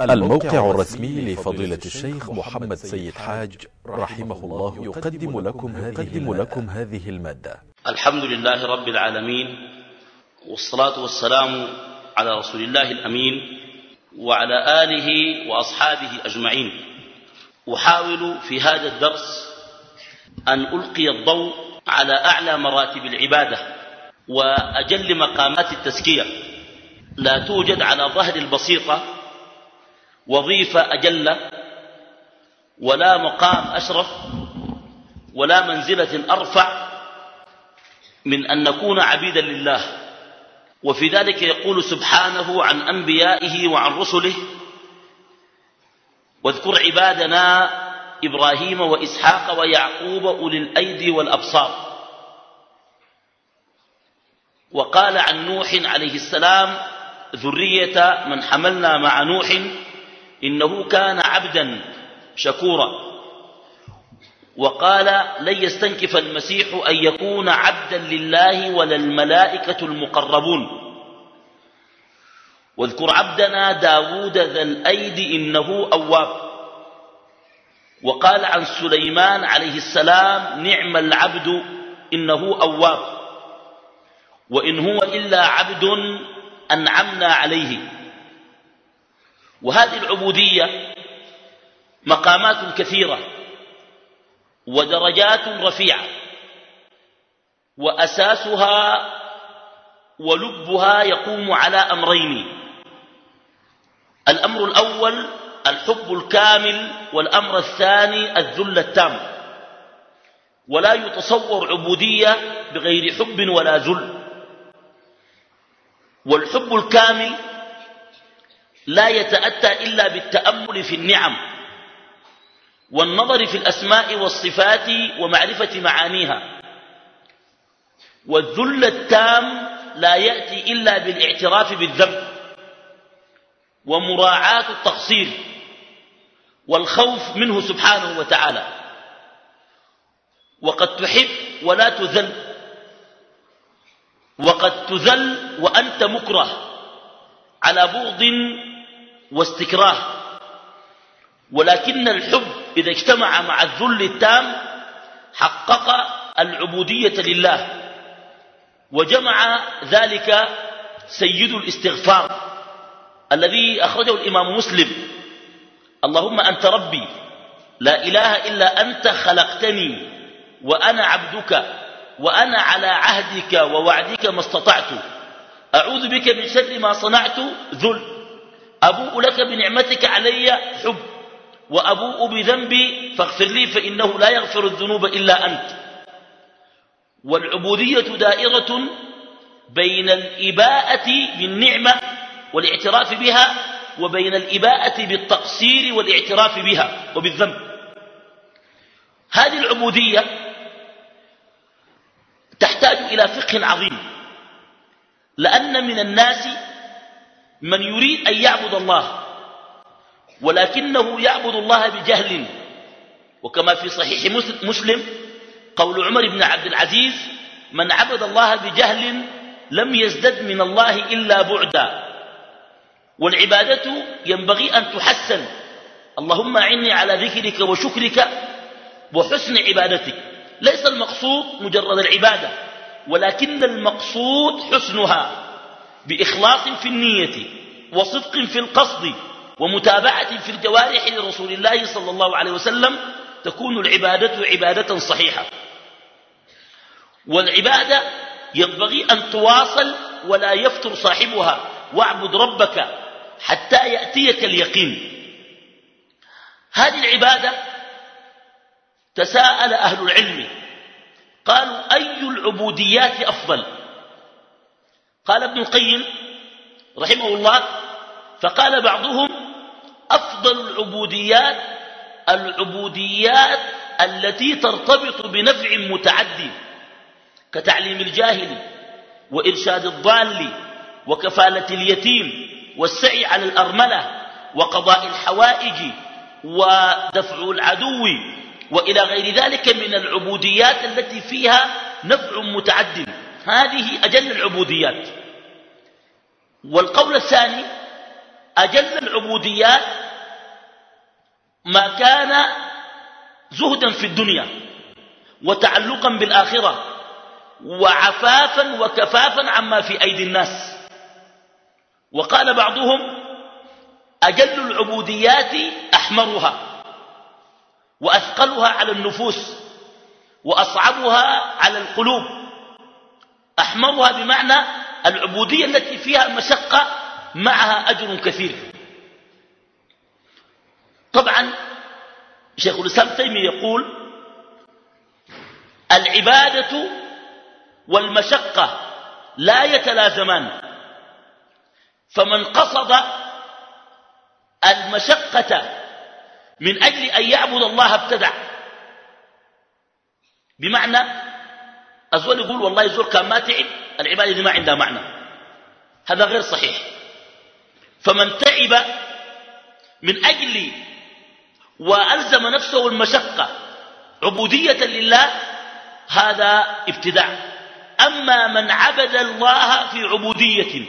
الموقع الرسمي لفضيلة الشيخ محمد سيد حاج رحمه الله يقدم لكم هذه, لكم هذه المادة. الحمد لله رب العالمين والصلاة والسلام على رسول الله الأمين وعلى آله وأصحابه أجمعين. أحاول في هذا الدرس أن ألقي الضوء على أعلى مراتب العبادة وأجل مقامات التزكية. لا توجد على ظهر البسيطة وظيفة أجل ولا مقام أشرف ولا منزلة أرفع من أن نكون عبيدا لله. وفي ذلك يقول سبحانه عن أنبيائه وعن رسله واذكر عبادنا إبراهيم وإسحاق ويعقوب أولي الأيدي والأبصار وقال عن نوح عليه السلام ذرية من حملنا مع نوح إنه كان عبدا شكورا. وقال لن يستنكف المسيح أن يكون عبدا لله ولا الملائكة المقربون. واذكر عبدنا داود ذا الأيد إنه أواب. وقال عن سليمان عليه السلام نعم العبد إنه أواب. وإن هو إلا عبد أنعمنا عليه. وهذه العبودية مقامات كثيرة ودرجات رفيعة وأساسها ولبها يقوم على أمرين. الأمر الأول الحب الكامل والأمر الثاني الذل التام. ولا يتصور عبودية بغير حب ولا ذل. والحب الكامل لا يتأتى إلا بالتأمل في النعم والنظر في الأسماء والصفات ومعرفة معانيها. والذل التام لا يأتي إلا بالاعتراف بالذنب ومراعاة التقصير والخوف منه سبحانه وتعالى. وقد تحب ولا تذل. وقد تذل وأنت مكره على بغض واستكراه. ولكن الحب إذا اجتمع مع الذل التام حقق العبودية لله وجمع ذلك سيد الاستغفار الذي أخرجه الإمام مسلم. اللهم أنت ربي لا إله إلا أنت خلقتني وأنا عبدك وأنا على عهدك ووعدك ما استطعت. أعوذ بك من شر ما صنعت ذل. أبوء لك بنعمتك علي حب وأبوء بذنبي فاغفر لي فإنه لا يغفر الذنوب إلا أنت. والعبودية دائرة بين الإباءة بالنعمة والاعتراف بها وبين الإباءة بالتقصير والاعتراف بها وبالذنب. هذه العبودية تحتاج إلى فقه عظيم لأن من الناس من يريد أن يعبد الله ولكنه يعبد الله بجهل. وكما في صحيح مسلم قول عمر بن عبد العزيز من عبد الله بجهل لم يزدد من الله إلا بعدا. والعبادة ينبغي أن تحسن. اللهم أعني على ذكرك وشكرك وحسن عبادتك. ليس المقصود مجرد العبادة ولكن المقصود حسنها. بإخلاص في النية وصدق في القصد ومتابعة في الجوارح لرسول الله صلى الله عليه وسلم تكون العبادة عبادة صحيحة. والعبادة ينبغي أن تواصل ولا يفتر صاحبها واعبد ربك حتى يأتيك اليقين. هذه العبادة تساءل أهل العلم. قالوا أي العبوديات أفضل؟ قال ابن القيم رحمه الله فقال بعضهم أفضل العبوديات العبوديات التي ترتبط بنفع متعدي كتعليم الجاهل وإرشاد الضال وكفالة اليتيم والسعي على الأرملة وقضاء الحوائج ودفع العدو وإلى غير ذلك من العبوديات التي فيها نفع متعد هذه أجل العبوديات. والقول الثاني أجل العبوديات ما كان زهدا في الدنيا وتعلقا بالآخرة وعفافا وكفافا عما في أيدي الناس. وقال بعضهم أجل العبوديات أحمرها وأثقلها على النفوس وأصعبها على القلوب. أحمرها بمعنى العبودية التي فيها مشقة معها أجر كثير. طبعا شيخ الإسلام تيمي يقول العبادة والمشقة لا يتلازمان فمن قصد المشقة من أجل أن يعبد الله ابتدع بمعنى الزول يقول والله الزول كان ما تعب العبادة دي ما عندها معنى. هذا غير صحيح. فمن تعب من أجل وألزم نفسه المشقة عبودية لله هذا ابتداع. أما من عبد الله في عبودية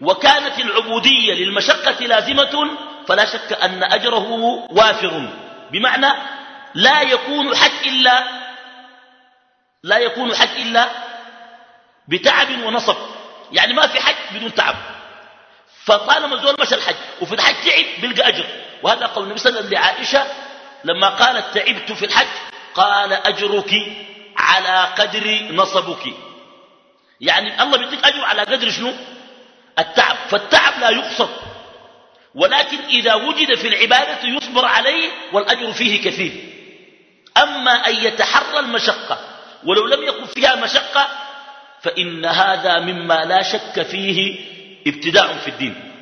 وكانت العبودية للمشقة لازمة فلا شك أن أجره وافر. بمعنى لا يكون حج إلا لا يكون حج إلا بتعب ونصب. يعني ما في حج بدون تعب. فطالما الزول مشى الحج وفي الحج تعب بيلقى أجر. وهذا قول النبي صلى الله عليه وسلم لعائشة لما قالت تعبت في الحج قال أجرك على قدر نصبك. يعني الله بيديك أجر على قدر شنو؟ التعب. فالتعب لا يقصد. ولكن إذا وجد في العبادة يصبر عليه والأجر فيه كثير. أما أن يتحرى المشقة ولو لم يكن فيها مشقة فإن هذا مما لا شك فيه ابتداع في الدين.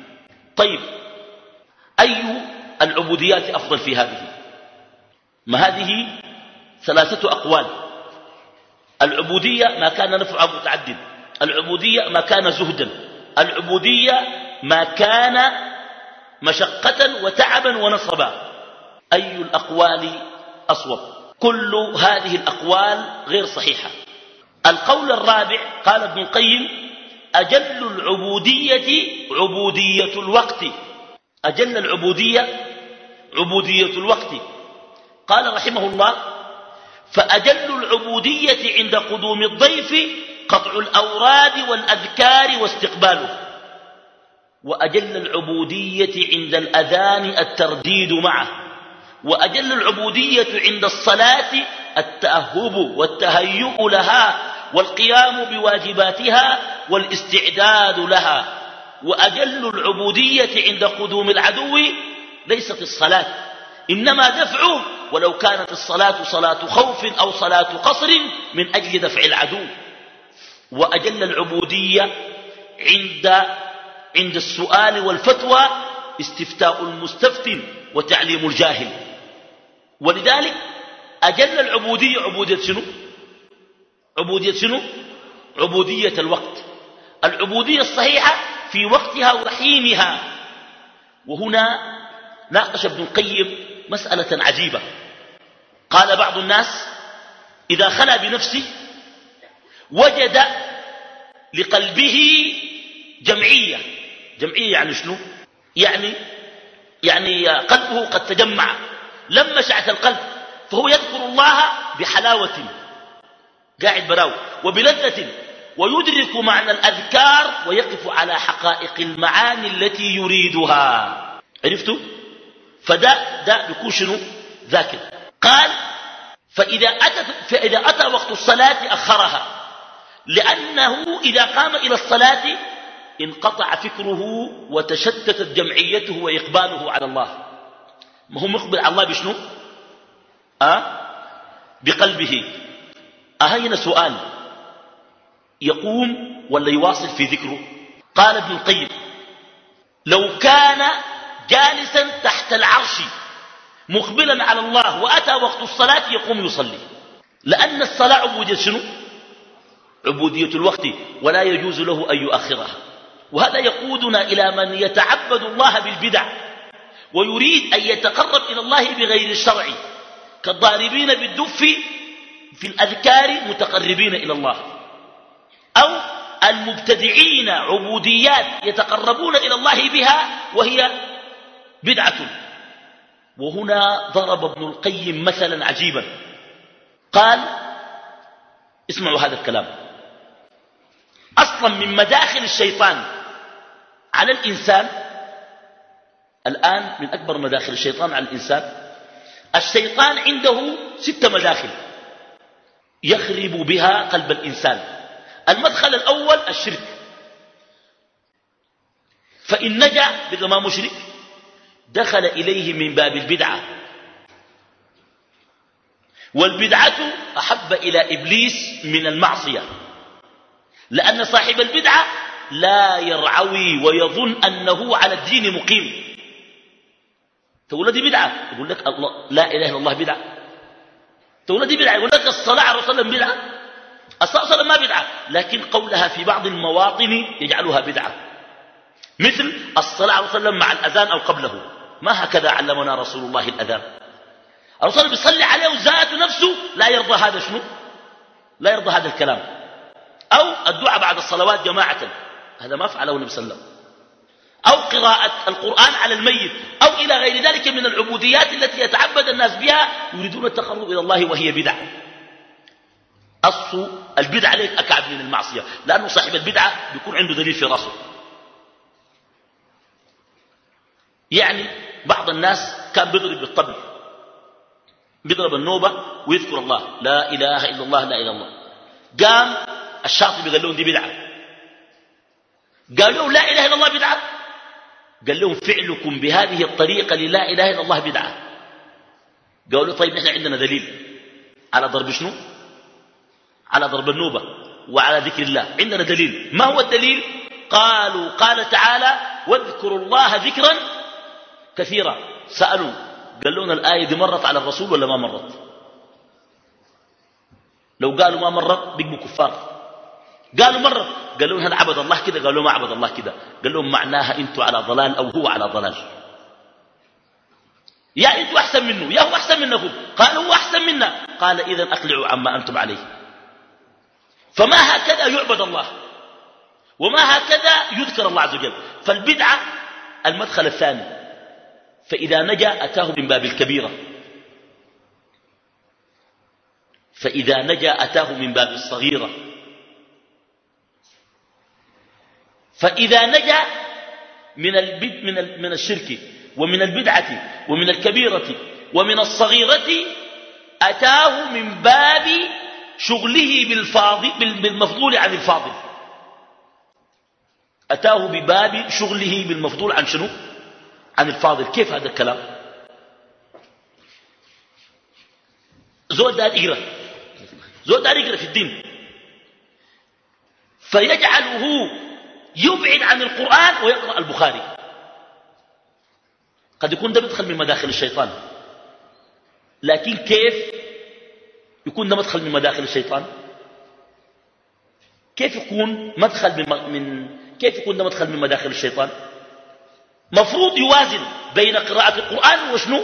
طيب أي العبوديات أفضل في هذه؟ ما هذه؟ ثلاثة أقوال. العبودية ما كان نفعها متعدد. العبودية ما كان زهدا. العبودية ما كان مشقة وتعبا ونصبا. أي الأقوال أصوب؟ كل هذه الأقوال غير صحيحة. القول الرابع قال ابن القيم أجل العبودية عبودية الوقت. أجل العبودية عبودية الوقت. قال رحمه الله فأجل العبودية عند قدوم الضيف قطع الأوراد والأذكار واستقباله. وأجل العبودية عند الأذان الترديد معه. وأجل العبودية عند الصلاة التأهب والتهيؤ لها والقيام بواجباتها والاستعداد لها. وأجل العبودية عند قدوم العدو ليست الصلاة إنما دفعه ولو كانت الصلاة صلاة خوف أو صلاة قصر من أجل دفع العدو. وأجل العبودية عند عند السؤال والفتوى استفتاء المستفتن وتعليم الجاهل. ولذلك أجل العبودية عبودية شنو؟ عبودية شنو؟ عبودية الوقت. العبودية الصحيحة في وقتها وحينها. وهنا ناقش ابن القيم مسألة عجيبة. قال بعض الناس إذا خلا بنفسه وجد لقلبه جمعية. جمعية يعني شنو؟ يعني يعني قلبه قد تجمع. لما شعت القلب فهو يذكر الله بحلاوة قاعد براو وبلذة ويدرك معنى الأذكار ويقف على حقائق المعاني التي يريدها. عرفتوا؟ فده ده بيكون شنو؟ ذاكر. قال فإذا أتى, فإذا أتى وقت الصلاة أخرها لأنه إذا قام إلى الصلاة انقطع فكره وتشتتت جمعيته وإقباله على الله. ما هو مقبل على الله بشنو؟ أه؟ بقلبه. أهين سؤال. يقوم ولا يواصل في ذكره؟ قال ابن القيم لو كان جالسا تحت العرش مقبلا على الله وأتى وقت الصلاة يقوم يصلي. لأن الصلاة عبودية شنو؟ عبودية الوقت ولا يجوز له أن يؤخرها. وهذا يقودنا إلى من يتعبد الله بالبدع. ويريد أن يتقرب إلى الله بغير الشرع كالضاربين بالدف في الأذكار متقربين إلى الله أو المبتدعين عبوديات يتقربون إلى الله بها وهي بدعة. وهنا ضرب ابن القيم مثلا عجيبا قال اسمعوا هذا الكلام. أصلا من مداخل الشيطان على الإنسان الآن من أكبر مداخل الشيطان على الإنسان الشيطان عنده ست مداخل يخرب بها قلب الإنسان. المدخل الأول الشرك. فإن نجا بما مشرك دخل إليه من باب البدعة. والبدعة أحب إلى إبليس من المعصية لأن صاحب البدعة لا يرعوي ويظن أنه على الدين مقيم. تقول دي بدعة. يقول لك الله لا إله إلا الله بدعة. تقول دي بدعة. يقول لك الصلاة على رسول الله بدعة. الصلاة صلى ما بدعة. لكن قولها في بعض المواطن يجعلها بدعة. مثل الصلاة على رسول مع الأذان أو قبله. ما هكذا علمنا رسول الله الأذان. الرسول بيصلي عليه وزاد نفسه لا يرضى هذا شنو؟ لا يرضى هذا الكلام. أو الدعاء بعد الصلوات جماعة. هذا ما فعله النبي صلى الله عليه وسلم. أو قراءة القرآن على الميت أو إلى غير ذلك من العبوديات التي يتعبد الناس بها يريدون التقرب إلى الله وهي بدعة. أصل البدعة عليك أكعب من المعصية. لأنه صاحب البدعة بيكون عنده دليل في رأسه. يعني بعض الناس كان بيضرب بالطبل. بيضرب النوبة ويذكر الله. لا إله إلا الله لا إله إلا الله. قام الشاطبي قال لهم دي بدعة. قال لهم لا إله إلا الله بدعة. قال لهم فعلكم بهذه الطريقة للا إله إلا الله بدعة. قالوا طيب نحن عندنا دليل. على ضرب شنو؟ على ضرب النوبة وعلى ذكر الله. عندنا دليل. ما هو الدليل؟ قالوا قال تعالى واذكروا الله ذكرا كثيرا. سألوا. قال لنا الآية دي مرت على الرسول ولا ما مرت؟ لو قالوا ما مرت بيقبوا كفار. قالوا مرة قال لهم هل عبد الله كده؟ قالوا ما عبد الله كده. قال لهم معناها أنتوا على ضلال أو هو على ضلال. يا أنتوا احسن منه يا هو احسن منكم. قال هو احسن منا. قال اذا أقلعوا عما أنتم عليه. فما هكذا يعبد الله؟ وما هكذا يذكر الله عز وجل. فالبدعة المدخل الثاني. فإذا نجا أتاه من باب الكبيرة. فإذا نجا أتاه من باب الصغيرة. فإذا نجا من, البد من, من الشرك ومن البدعة ومن الكبيرة ومن الصغيرة أتاه من باب شغله بالفاضل بالمفضول عن الفاضل. أتاه بباب شغله بالمفضول عن شنو؟ عن الفاضل. كيف هذا الكلام؟ زول دار يقرأ. زول دار يقرأ في الدين. فيجعله يبعد عن القرآن ويقرأ البخاري. قد يكون ده بيدخل من مداخل الشيطان. لكن كيف يكون ده مدخل من مداخل الشيطان؟ كيف يكون مدخل من, من كيف يكون ده مدخل من مداخل الشيطان؟ مفروض يوازن بين قراءة القرآن وشنو؟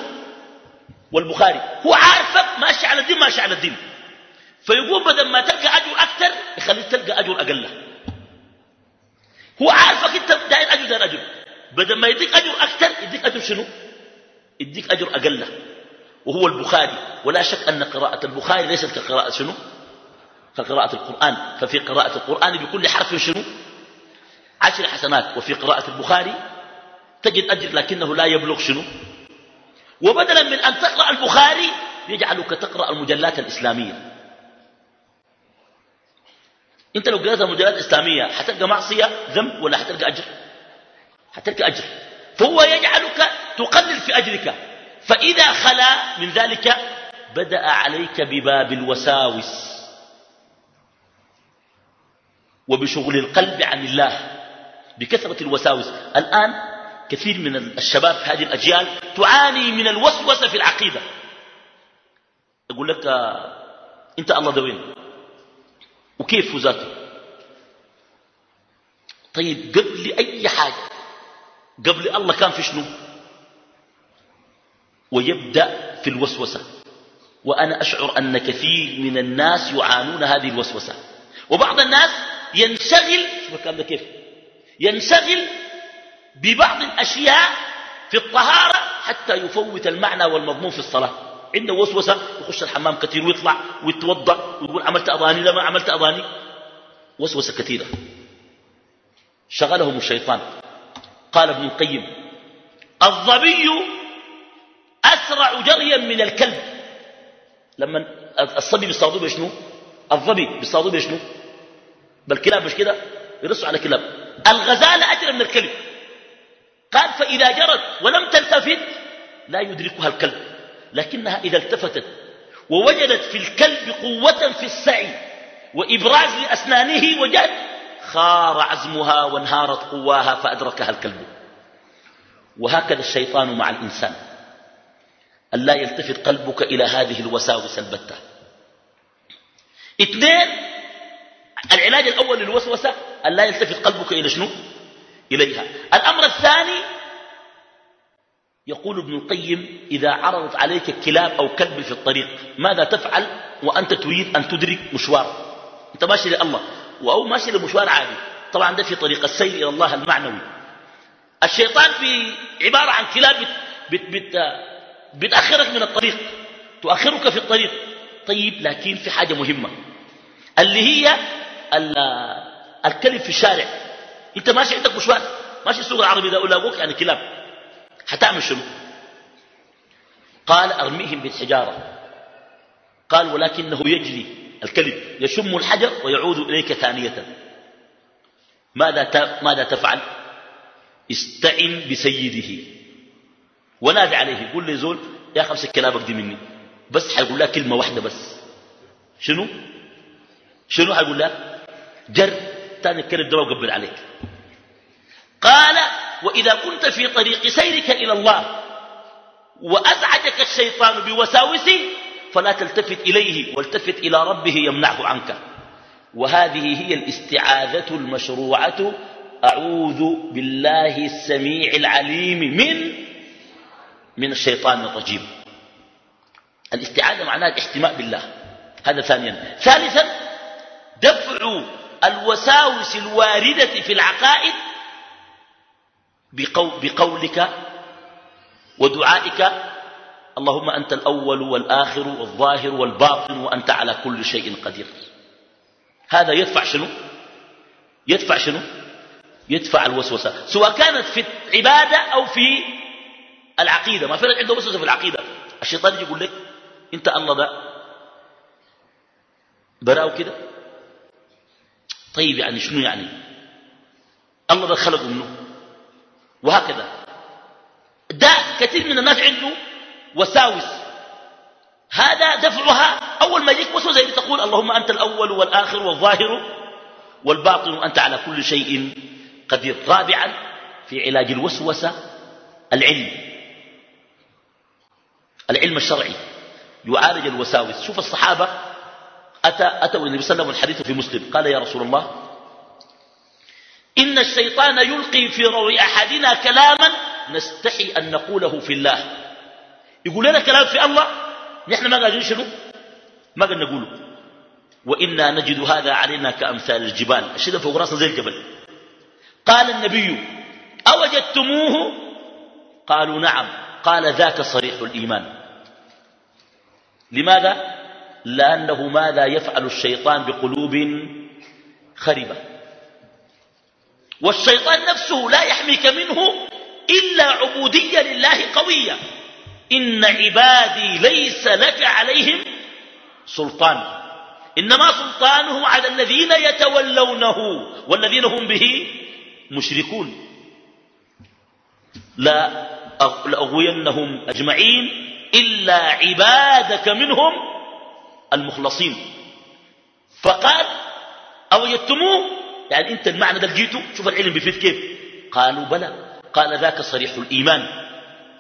والبخاري. هو عارفك ماشي على الدين ماشي على الدين. فيقول بدل ما تلقى أجر أكثر يخليك تلقى أجر أقل هو عارفك انت داير أجر داير اجر بدل ما يديك أجر أكثر يديك أجر شنو؟ يديك أجر أقل. وهو البخاري. ولا شك أن قراءة البخاري ليست كقراءة شنو؟ كقراءة القرآن. ففي قراءة القرآن بكل حرف شنو؟ عشر حسنات. وفي قراءة البخاري تجد أجر لكنه لا يبلغ شنو؟ وبدلا من أن تقرأ البخاري يجعلك تقرأ المجلات الإسلامية. انت لو قرأت مجلات إسلامية حتلقى معصية ذنب ولا حتلقى أجر؟ حتلقى أجر. فهو يجعلك تقلل في أجرك. فإذا خلا من ذلك بدأ عليك بباب الوساوس وبشغل القلب عن الله بكثرة الوساوس. الآن كثير من الشباب في هذه الأجيال تعاني من الوسوسة في العقيدة. أقول لك أنت الله دوين وكيف ذاته طيب قبل أي حاجة؟ قبل الله كان في شنو؟ ويبدأ في الوسوسة. وأنا أشعر أن كثير من الناس يعانون هذه الوسوسة. وبعض الناس ينشغل الكلام ده كيف؟ ينشغل ببعض الأشياء في الطهارة حتى يفوت المعنى والمضمون في الصلاة. عنده وسوسة يخش الحمام كثير ويطلع ويتوضأ ويقول عملت أضاني لا ما عملت أضاني وسوسة كثيرة. شغلهم الشيطان. قال ابن القيم الظبي أسرع جريا من الكلب. لما الصبي بيصطادوه بشنو؟ الظبي بيصطادوه بشنو؟ بالكلاب مش كده؟ يرصوا على كلاب. الغزالة أجرى من الكلب. قال فإذا جرت ولم تلتفت لا يدركها الكلب. لكنها إذا التفتت ووجدت في الكلب قوة في السعي وإبراز لأسنانه وجد خار عزمها وانهارت قواها فأدركها الكلب. وهكذا الشيطان مع الإنسان. أن لا يلتفت قلبك إلى هذه الوساوس البتة. اثنين العلاج الأول للوسوسة أن لا يلتفت قلبك إلى شنو؟ إليها. الأمر الثاني يقول ابن القيم إذا عرضت عليك كلاب أو كلب في الطريق ماذا تفعل؟ وأنت تريد أن تدرك مشوار. أنت ماشي لله. أو ماشي لمشوار عادي. طبعا ده في طريق السير إلى الله المعنوي. الشيطان في عبارة عن كلاب بت بت بتأخرك من الطريق. تؤخرك في الطريق. طيب لكن في حاجة مهمة. اللي هي الكلب في الشارع. أنت ماشي عندك مشوار. ماشي السوق العربي ده ولاقوك يعني كلاب. حتعمل شنو؟ قال أرميهم بالحجارة. قال ولكنه يجري الكلب يشم الحجر ويعود إليك ثانية. ماذا ماذا تفعل؟ استعن بسيده. ونادي عليه قول لي زول يا خمس كلابك دي مني. بس حيقول لها كلمة واحدة بس. شنو؟ شنو حيقول لها؟ جر تاني الكلب ده وقبل عليك. قال وإذا كنت في طريق سيرك إلى الله وأزعجك الشيطان بوساوسه فلا تلتفت إليه والتفت إلى ربه يمنعه عنك. وهذه هي الاستعاذة المشروعة. أعوذ بالله السميع العليم من من الشيطان الرجيم. الاستعاذة معناها الاحتماء بالله. هذا ثانيا. ثالثا دفع الوساوس الواردة في العقائد بقولك ودعائك. اللهم أنت الأول والآخر والظاهر والباطن وأنت على كل شيء قدير. هذا يدفع شنو؟ يدفع شنو؟ يدفع الوسوسة. سواء كانت في العبادة أو في العقيدة. ما فرق عنده وسوسة في العقيدة. الشيطان يجي يقول لك أنت الله ده براو كده؟ طيب يعني شنو يعني؟ الله ده خلقه منه. وهكذا. ده كثير من الناس عنده وساوس. هذا دفعها أول ما يجيك وسوسة زي تقول اللهم أنت الأول والآخر والظاهر والباطن وأنت على كل شيء قدير. رابعا في علاج الوسوسة العلم. العلم الشرعي. يعالج الوساوس. شوف الصحابة أتى أتوا النبي صلى الله عليه وسلم والحديث في مسلم. قال يا رسول الله إن الشيطان يلقي في روع أحدنا كلاما نستحي أن نقوله في الله. يقول لنا كلام في الله نحن ما قادرين شنو؟ ما قد نقوله. وإنا نجد هذا علينا كأمثال الجبال. الشيء فوق راسنا زي الجبل. قال النبي أوجدتموه؟ قالوا نعم. قال ذاك صريح الإيمان. لماذا؟ لأنه ماذا يفعل الشيطان بقلوب خربة. والشيطان نفسه لا يحميك منه إلا عبودية لله قوية. إن عبادي ليس لك عليهم سلطان. إنما سلطانه على الذين يتولونه والذين هم به مشركون. لا لأغوينهم أجمعين إلا عبادك منهم المخلصين. فقال أوجدتموه يعني أنت المعنى ده لقيته؟ شوف العلم بفيد كيف. قالوا بلى. قال ذاك صريح الإيمان.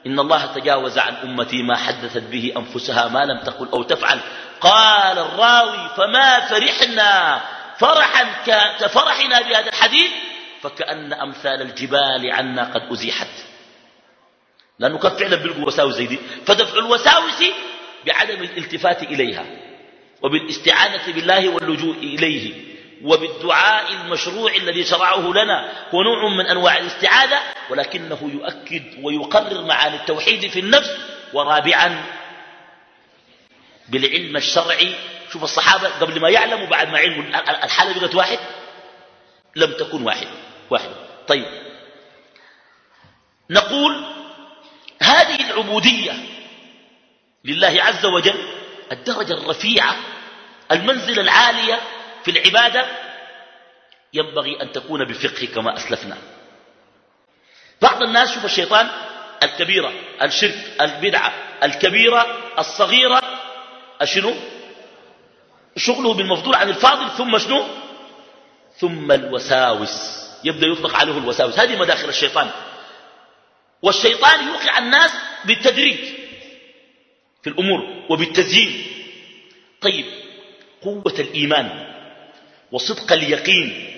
إن الله تجاوز عن أمتي ما حدثت به أنفسها ما لم تقل أو تفعل. قال الراوي فما فرحنا فرحا كفرحنا بهذا الحديث فكأن أمثال الجبال عنا قد أزيحت. لأنه كان فعلا بيلقوا وساوس زي دي. فدفع الوساوس بعدم الالتفات إليها وبالاستعانة بالله واللجوء إليه. وبالدعاء المشروع الذي شرعه لنا هو نوع من أنواع الاستعاذة ولكنه يؤكد ويقرر معاني التوحيد في النفس ورابعا بالعلم الشرعي. شوف الصحابة قبل ما يعلموا بعد ما علموا الحالة بقت واحد؟ لم تكن واحد واحد. طيب. نقول هذه العبودية لله عز وجل الدرجة الرفيعة المنزلة العالية في العبادة ينبغي أن تكون بفقه كما أسلفنا. بعض الناس شوف الشيطان الكبيرة الشرك البدعة الكبيرة الصغيرة شنو شغله بالمفضول عن الفاضل ثم شنو؟ ثم الوساوس. يبدأ يطلق عليه الوساوس. هذه مداخل الشيطان. والشيطان يوقع الناس بالتدريج في الأمور وبالتزيين طيب قوة الإيمان. وصدق اليقين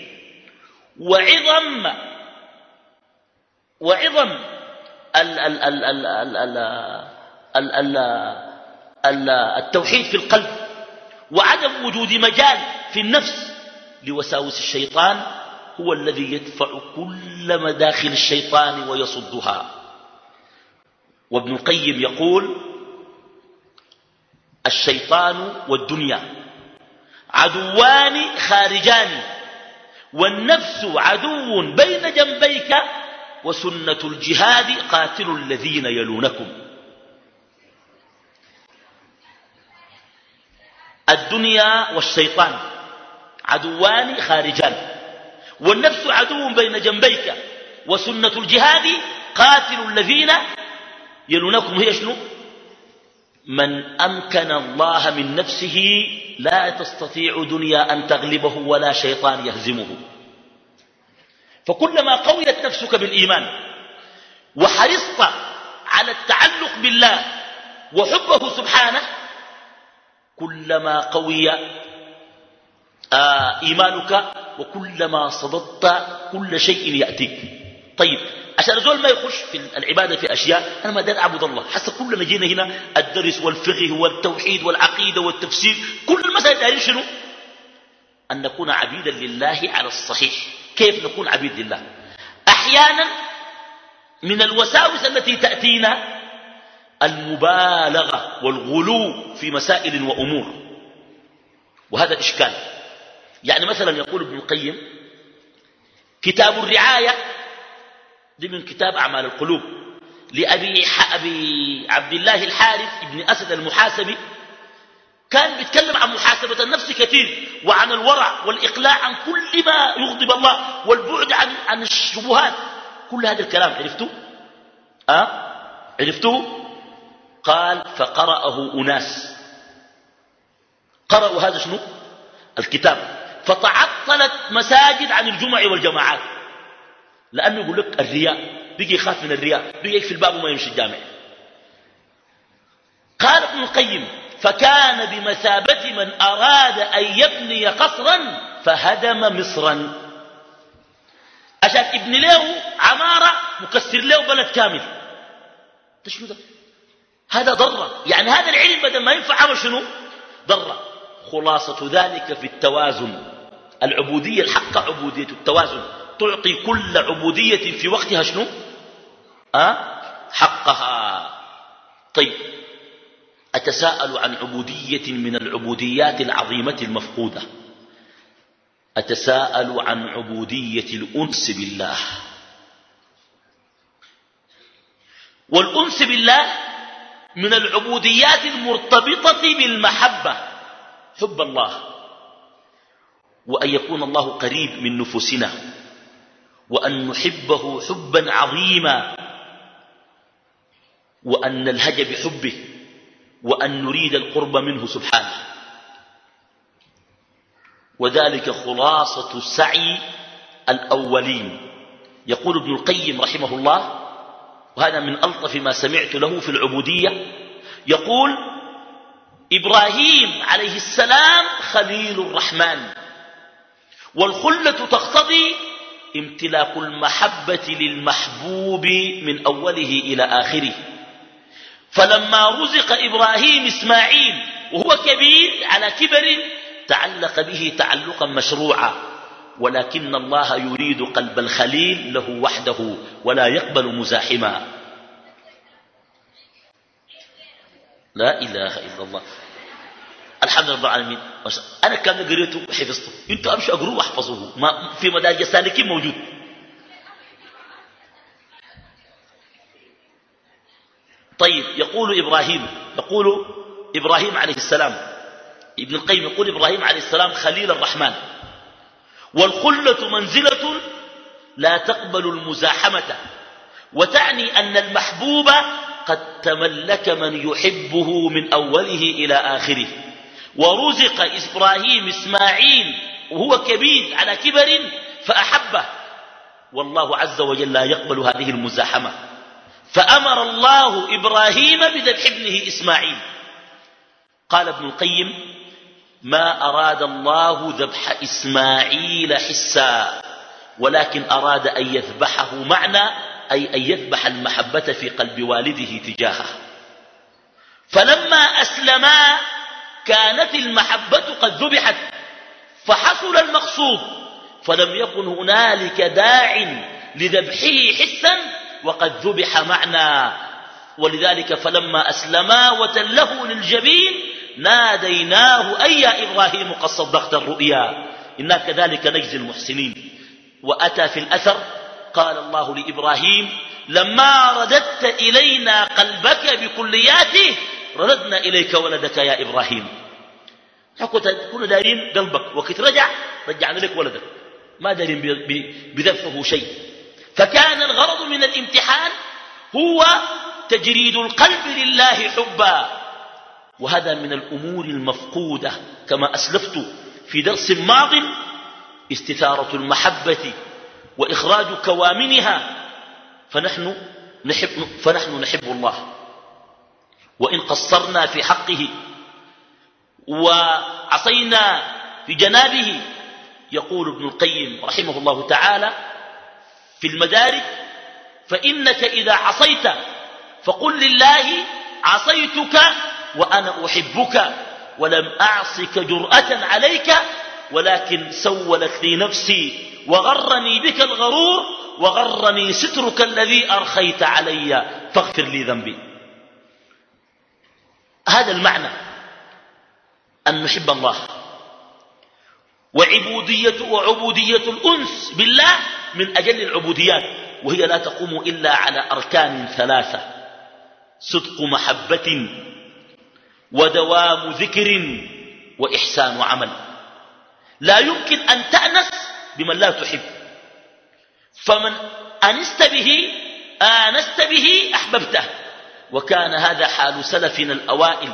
وعظم وعظم التوحيد في القلب وعدم وجود مجال في النفس لوساوس الشيطان هو الذي يدفع كل مداخل الشيطان ويصدها وابن القيم يقول الشيطان والدنيا عدوان خارجان والنفس عدو بين جنبيك وسنة الجهاد قاتل الذين يلونكم. الدنيا والشيطان عدوان خارجان والنفس عدو بين جنبيك وسنة الجهاد قاتل الذين يلونكم. هي شنو؟ من أمكن الله من نفسه لا تستطيع دنيا أن تغلبه ولا شيطان يهزمه. فكلما قويت نفسك بالإيمان وحرصت على التعلق بالله وحبه سبحانه كلما قوي آه إيمانك وكلما صددت كل شيء يأتيك. طيب عشان الزول ما يخش في العبادة في أشياء أنا ما دار أعبد الله. حتى كلنا جينا هنا الدرس والفقه والتوحيد والعقيدة والتفسير كل المسائل دارين شنو؟ أن نكون عبيدا لله على الصحيح. كيف نكون عبيد لله؟ أحيانا من الوساوس التي تأتينا المبالغة والغلو في مسائل وأمور. وهذا إشكال. يعني مثلا يقول ابن القيم كتاب الرعاية دي من كتاب أعمال القلوب لأبي أبي عبد الله الحارث ابن أسد المحاسبي. كان بيتكلم عن محاسبة النفس كثير وعن الورع والإقلاع عن كل ما يغضب الله والبعد عن, عن الشبهات. كل هذا الكلام عرفتوا أه؟ عرفتوا قال فقرأه أناس. قرأوا هذا شنو؟ الكتاب. فتعطلت مساجد عن الجمع والجماعات. لأنه يقول لك الرياء بيجي يخاف من الرياء بيجي يكفي الباب وما يمشي الجامع. قال ابن القيم فكان بمثابة من أراد أن يبني قصرا فهدم مصرا. عشان ابن له عمارة مكسر له بلد كامل. شنو هذا ضرة. يعني هذا العلم بدل ما ينفع عمل شنو؟ ضرة. خلاصة ذلك في التوازن. العبودية الحق عبودية التوازن. تعطي كل عبودية في وقتها شنو؟ أه؟ حقها. طيب. أتساءل عن عبودية من العبوديات العظيمة المفقودة. أتساءل عن عبودية الأنس بالله. والأنس بالله من العبوديات المرتبطة بالمحبة. حب الله. وأن يكون الله قريب من نفوسنا. وأن نحبه حبا عظيما وأن نلهج بحبه وأن نريد القرب منه سبحانه. وذلك خلاصة سعي الأولين. يقول ابن القيم رحمه الله وهذا من ألطف ما سمعت له في العبودية. يقول إبراهيم عليه السلام خليل الرحمن والخلة تقتضي امتلاك المحبة للمحبوب من أوله إلى آخره. فلما رزق إبراهيم إسماعيل وهو كبير على كبر تعلق به تعلقا مشروعا. ولكن الله يريد قلب الخليل له وحده ولا يقبل مزاحما. لا إله إلا الله. الحمد لله رب العالمين. أنا كان قريته وحفظته. أنتوا أمشوا أقروه واحفظوه ما في مدارج السالكين موجود. طيب يقول إبراهيم. يقول إبراهيم عليه السلام. ابن القيم يقول إبراهيم عليه السلام خليل الرحمن. والخلة منزلة لا تقبل المزاحمة. وتعني أن المحبوب قد تملك من يحبه من أوله إلى آخره. ورزق إبراهيم إسماعيل وهو كبير على كبر فأحبه. والله عز وجل لا يقبل هذه المزاحمة. فأمر الله إبراهيم بذبح ابنه إسماعيل. قال ابن القيم ما أراد الله ذبح إسماعيل حسا ولكن أراد أن يذبحه معنى أي أن يذبح المحبة في قلب والده تجاهه. فلما أسلما كانت المحبة قد ذبحت فحصل المقصود فلم يكن هنالك داع لذبحه حسا وقد ذبح معنى ولذلك فلما أسلما وتله للجبين ناديناه أي يا إبراهيم قد صدقت الرؤيا إنا كذلك نجزي المحسنين. وأتى في الأثر قال الله لإبراهيم لما رددت إلينا قلبك بكلياته رددنا إليك ولدك يا إبراهيم. كنا دارين قلبك وقت رجع رجعنا لك ولدك. ما دارين بذبحه شيء. فكان الغرض من الامتحان هو تجريد القلب لله حبا. وهذا من الأمور المفقودة كما أسلفت في درس ماض استثارة المحبة وإخراج كوامنها. فنحن نحب, فنحن نحب الله. وإن قصرنا في حقه وعصينا في جنابه. يقول ابن القيم رحمه الله تعالى في المدارك فإنك إذا عصيت فقل لله عصيتك وأنا أحبك ولم أعصك جرأة عليك ولكن سولت لي نفسي وغرني بك الغرور وغرني سترك الذي أرخيت علي فاغفر لي ذنبي. هذا المعنى. أن نحب الله. وعبودية وعبودية الأنس بالله من أجل العبوديات. وهي لا تقوم إلا على أركان ثلاثة. صدق محبة ودوام ذكر وإحسان عمل. لا يمكن أن تأنس بمن لا تحب. فمن أنست به آنست به أحببته. وكان هذا حال سلفنا الأوائل.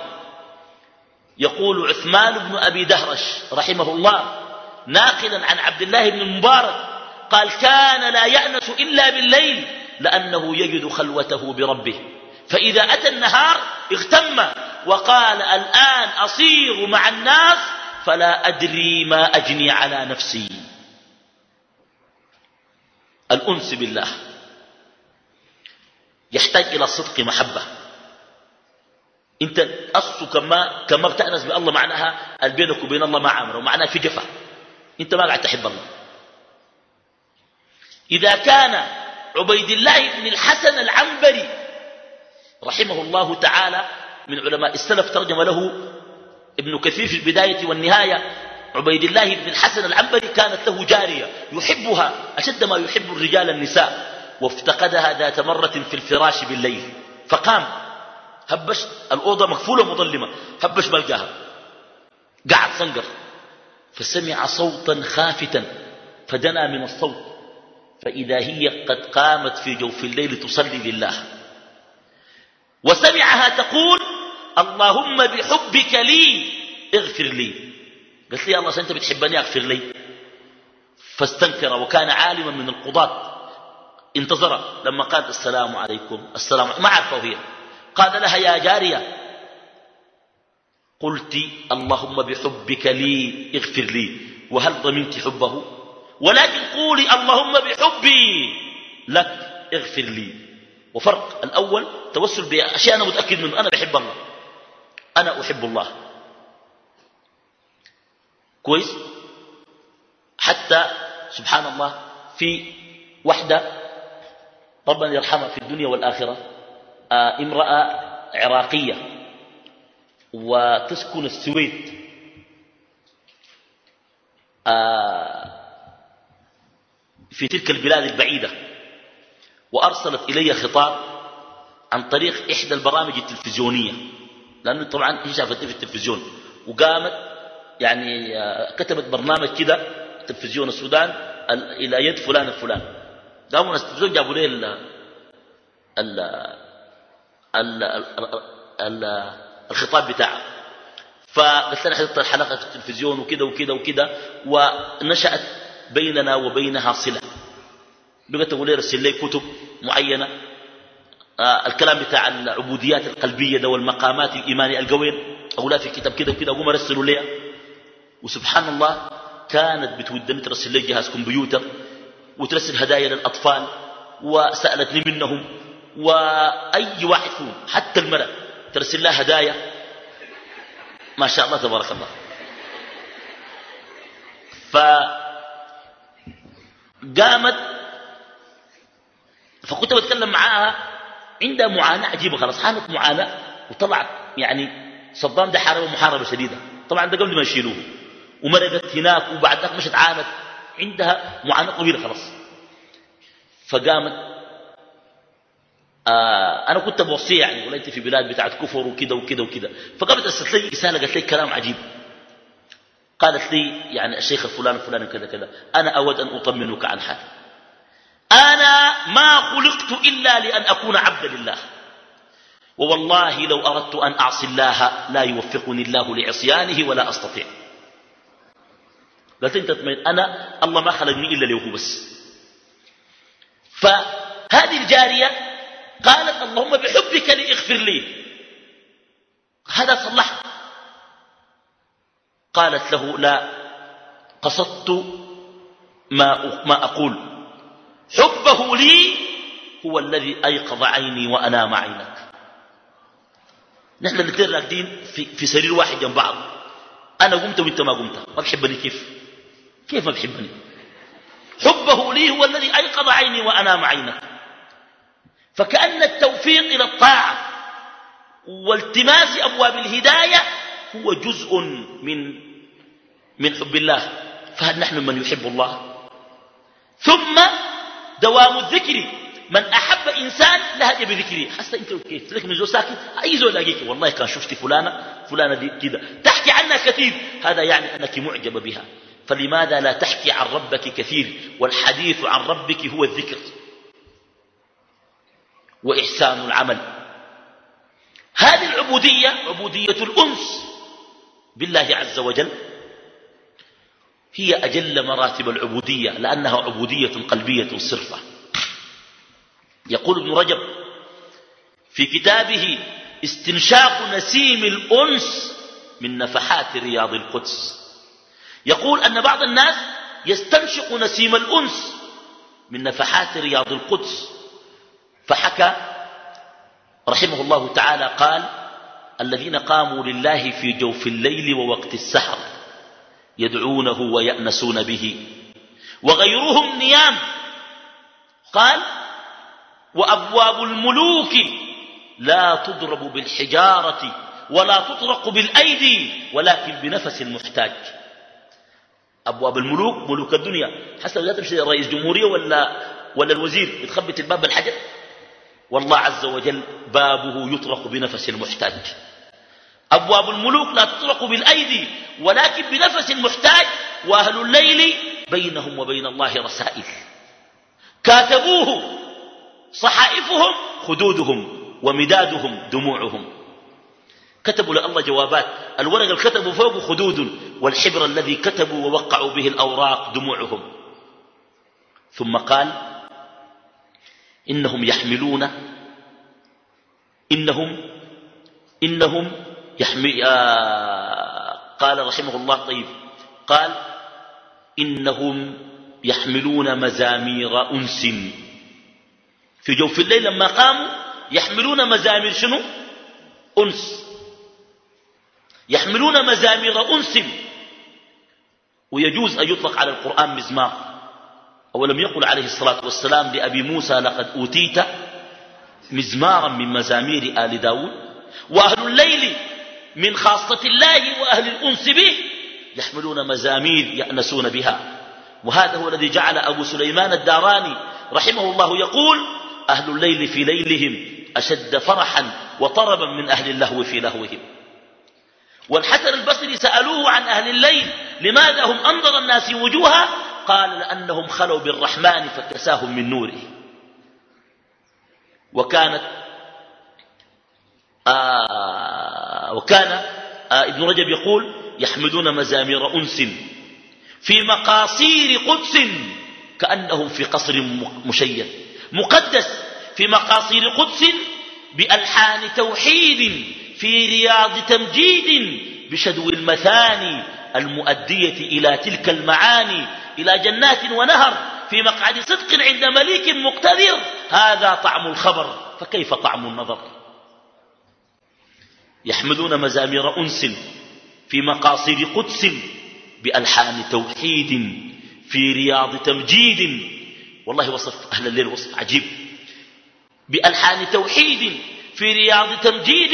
يقول عثمان بن أبي دهرش رحمه الله ناقلا عن عبد الله بن المبارك قال كان لا يأنس إلا بالليل لأنه يجد خلوته بربه. فإذا أتى النهار اغتم وقال الآن أصير مع الناس فلا أدري ما أجني على نفسي. الأنس بالله. يحتاج إلى صدق محبة. أنت أصل كما, كما بتأنس بالله معناها بينك وبين الله ما عامل ومعناها في جفا أنت ما قاعد تحب الله. إذا كان عبيد الله بن الحسن العنبري رحمه الله تعالى من علماء السلف ترجم له ابن كثير في البداية والنهاية عبيد الله بن الحسن العنبري كانت له جارية يحبها أشد ما يحب الرجال النساء. وافتقدها ذات مرة في الفراش بالليل. فقام هبش الأوضة مقفولة مظلمة هبش ملقاها. قعد صنقر فسمع صوتا خافتا فدنا من الصوت. فإذا هي قد قامت في جوف الليل تصلي لله. وسمعها تقول اللهم بحبك لي اغفر لي. قالت لي يا الله أنت بتحبني؟ اغفر لي. فاستنكر وكان عالما من القضاة. انتظر لما قال السلام عليكم السلام ما عرفه هي قال لها يا جارية. قلت اللهم بحبك لي اغفر لي. وهل ضمنت حبه؟ ولكن قولي اللهم بحبي لك اغفر لي. وفرق الأول توسل بأشياء أنا متأكد منه. أنا بحب الله. أنا أحب الله. كويس؟ حتى سبحان الله في وحدة ربنا يرحمها في الدنيا والآخرة. آه امرأة عراقية وتسكن السويد. آه في تلك البلاد البعيدة. وأرسلت إلي خطاب عن طريق إحدى البرامج التلفزيونية. لأنه طبعا هي شافت في التلفزيون. وقامت يعني آه، كتبت برنامج كده تلفزيون السودان إلى يد فلان الفلان قاموا التلفزيون جابوا لي ال ال ال ال الخطاب بتاعه. فقلت لها حضرت الحلقة في التلفزيون وكده وكده وكده ونشأت بيننا وبينها صلة. بقت تقول لي رسل لي كتب معينة. آه الكلام بتاع العبوديات القلبية ده والمقامات الإيمانية القوين أقول في كتاب كده وكده أقوم أرسله لي وسبحان الله كانت بتودني ترسل لي جهاز كمبيوتر وترسل هدايا للأطفال وسألتني منهم وأي واحد فيهم حتى المرأة ترسل لها هدايا. ما شاء الله تبارك الله. فقامت فكنت بتكلم معاها عندها معاناة عجيبة خلاص حالة معاناة وطلعت يعني صدام ده حاربة محاربة شديدة. طبعا ده قبل ما يشيلوه. ومرقت هناك وبعد ذلك مشت عانت. عندها معاناة طويلة خلاص. فقامت آه أنا كنت بوصية يعني ولا أنت في بلاد بتاعت كفر وكذا وكذا وكذا فقامت أرسلت لي رسالة قالت لي كلام عجيب. قالت لي يعني الشيخ الفلان الفلاني كذا كذا أنا أود أن أطمنك عن حالي أنا ما خلقت إلا لأن أكون عبدا لله. ووالله لو أردت أن أعصي الله لا يوفقني الله لعصيانه ولا أستطيع. قالت انت تطمئن. أنا الله ما خلقني إلا له بس. فهذه الجارية قالت اللهم بحبك لي اغفر لي. هذا صلح قالت له لا قصدت ما, ما أقول. حبه لي هو الذي أيقظ عيني وأنام عينك. نحن الاثنين راكدين في, في سرير واحد جنب بعض. أنا قمت وأنت ما قمت. ما تحبني كيف؟ كيف تحبني؟ حبه لي هو الذي أيقظ عيني وأنام عينك فكأن التوفيق إلى الطاعة والتماس أبواب الهداية هو جزء من من حب الله. فهل نحن من يحب الله؟ ثم دوام الذكر. من أحب إنسان لهج بذكره. حتى أنت كيف؟ تلك من زول ساكت؟ أي زول لاقيك والله كان شفت فلانة فلانة دي تحكي عنها كثير. هذا يعني أنك معجب بها. فلماذا لا تحكي عن ربك كثير والحديث عن ربك هو الذكر؟ وإحسان العمل. هذه العبودية عبودية الأنس بالله عز وجل هي أجل مراتب العبودية لأنها عبودية قلبية صرفة. يقول ابن رجب في كتابه استنشاق نسيم الأنس من نفحات رياض القدس. يقول أن بعض الناس يستنشق نسيم الأنس من نفحات رياض القدس. فحكى رحمه الله تعالى قال الذين قاموا لله في جوف الليل ووقت السحر يدعونه ويأنسون به وغيرهم نيام. قال وأبواب الملوك لا تضرب بالحجارة ولا تطرق بالأيدي ولكن بنفس المحتاج. أبواب الملوك ملوك الدنيا. حسب لا تمشي رئيس جمهورية ولا, ولا الوزير. يتخبط الباب بالحجر والله عز وجل بابه يطرق بنفس المحتاج أبواب الملوك لا تطرق بالأيدي ولكن بنفس المحتاج وأهل الليل بينهم وبين الله رسائل. كاتبوه صحائفهم خدودهم ومدادهم دموعهم. كتبوا لله جوابات. الورق اللي كتبوا فوقه خدود والحبر الذي كتبوا ووقعوا به الأوراق دموعهم. ثم قال إنهم يحملون إنهم إنهم يحمل آه قال رحمه الله طيب. قال إنهم يحملون مزامير أنس. في جوف الليل لما قاموا يحملون مزامير شنو؟ أنس. يحملون مزامير أنس. ويجوز أن يطلق على القرآن مزمار. أولم يقل عليه الصلاة والسلام لأبي موسى لقد أوتيت مزمارا من مزامير آل داود. وأهل الليل من خاصة الله وأهل الأنس به يحملون مزامير يأنسون بها. وهذا هو الذي جعل أبو سليمان الداراني رحمه الله يقول أهل الليل في ليلهم أشد فرحا وطربا من أهل اللهو في لهوهم. والحسن البصري سألوه عن أهل الليل لماذا هم أنظر الناس وجوها؟ قال لأنهم خلوا بالرحمن فكساهم من نوره. وكانت آه وكان آه ابن رجب يقول يحمدون مزامير أنس في مقاصير قدس كأنهم في قصر مشيد. مقدس في مقاصير قدس بألحان توحيد في رياض تمجيد بشدو المثاني المؤدية إلى تلك المعاني إلى جنات ونهر في مقعد صدق عند مليك مقتدر. هذا طعم الخبر فكيف طعم النظر؟ يحملون مزامير أنس في مقاصد قدس بألحان توحيد في رياض تمجيد. والله وصف أهل الليل وصف عجيب. بألحان توحيد في رياض تمجيد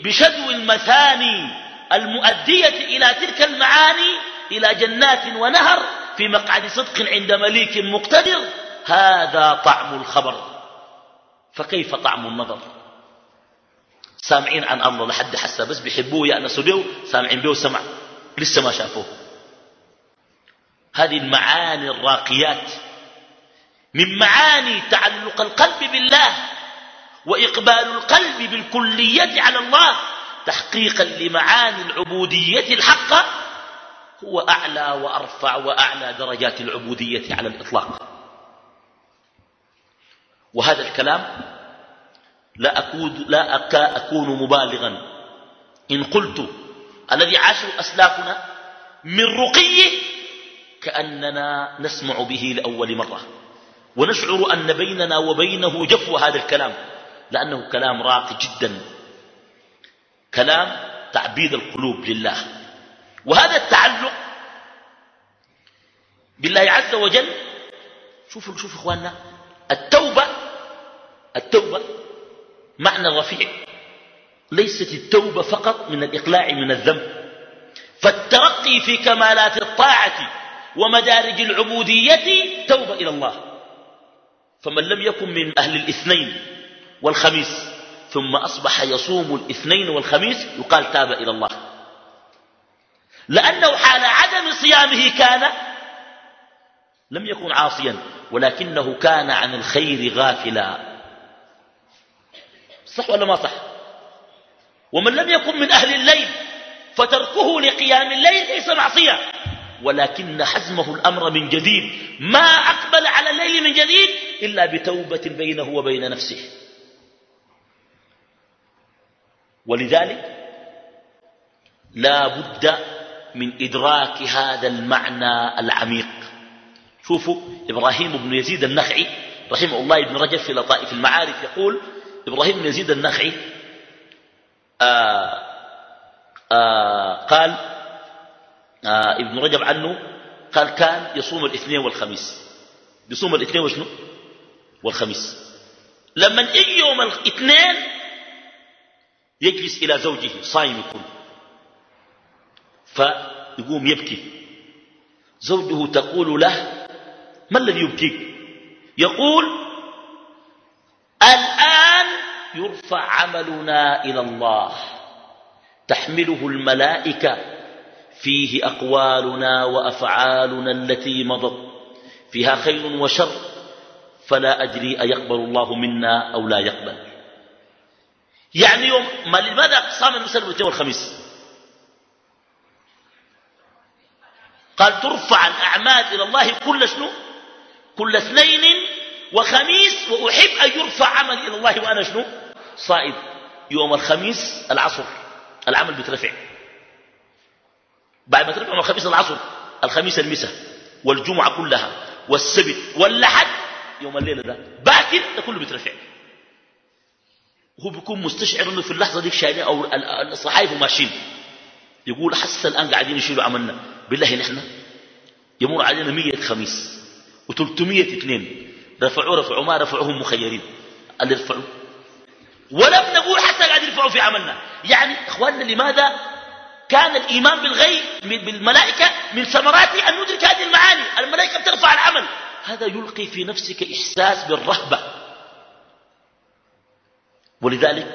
بشدو المثاني المؤدية إلى تلك المعاني إلى جنات ونهر في مقعد صدق عند مليك مقتدر. هذا طعم الخبر. فكيف طعم النظر؟ سامعين عن الله لحد حسا بس بيحبوه يأنسوا به سامعين به سمع. لسه ما شافوه. هذه المعاني الراقيات. من معاني تعلق القلب بالله. وإقبال القلب بالكلية على الله تحقيقا لمعاني العبودية الحقة هو أعلى وأرفع وأعلى درجات العبودية على الإطلاق. وهذا الكلام لا أكون, لا أكون مبالغا. إن قلت الذي عاشه أسلافنا من رقيه كأننا نسمع به لأول مرة. ونشعر أن بيننا وبينه جفو هذا الكلام. لأنه كلام راقي جدا. كلام تعبيد القلوب لله. وهذا التعلق بالله عز وجل شوفوا شوفوا إخواننا التوبة التوبة معنى رفيع. ليست التوبة فقط من الإقلاع من الذنب. فالترقي في كمالات الطاعة ومدارج العبودية توبة إلى الله. فمن لم يكن من أهل الاثنين والخميس. ثم أصبح يصوم الاثنين والخميس يقال تاب إلى الله. لأنه حال عدم صيامه كان لم يكن عاصيا ولكنه كان عن الخير غافلا. صح ولا ما صح؟ ومن لم يكن من أهل الليل فتركه لقيام الليل ليس معصية ولكن حزمه الأمر من جديد. ما أقبل على الليل من جديد إلا بتوبة بينه وبين نفسه. ولذلك لا بد من إدراك هذا المعنى العميق. شوفوا إبراهيم بن يزيد النخعي رحمه الله ابن رجب في لطائف المعارف يقول إبراهيم بن يزيد النخعي آآ آآ قال ابن رجب عنه قال كان يصوم الاثنين والخميس. يصوم الاثنين وشنو؟ والخميس. لما يجي يوم الاثنين يجلس إلى زوجه صايم يكون. فيقوم يبكي. زوجه تقول له ما الذي يبكيك؟ يقول الآن يرفع عملنا إلى الله. تحمله الملائكة. فيه أقوالنا وأفعالنا التي مضت. فيها خير وشر. فلا أدري أيقبل الله منا أو لا يقبل. يعني يوم ما لماذا صام المسلم الاثنين والخميس؟ قال ترفع الأعمال إلى الله كل شنو؟ كل اثنين وخميس وأحب أن يرفع عمل إلى الله وأنا شنو؟ صائد يوم الخميس العصر العمل بيترفع بعد ما ترفع يوم الخميس العصر الخميس المساء والجمعة كلها والسبت واللحد يوم الليلة ده. باكر ده كله بيترفع هو بيكون مستشعر إنه في اللحظة دي شايلين أو الصحايف ماشيين يقول حس الآن قاعدين يشيلوا عملنا. بالله نحن يمر علينا مية خميس وتلتمية اثنين. رفعوا رفعوا ما رفعوهم مخيرين. اللي يرفعوا ولم نقول حتى قاعد يرفعوا في عملنا. يعني إخواننا لماذا كان الإيمان بالغيب بالملائكة من ثمرات أن ندرك هذه المعاني؟ الملائكة بترفع العمل. هذا يلقي في نفسك إحساس بالرهبة. ولذلك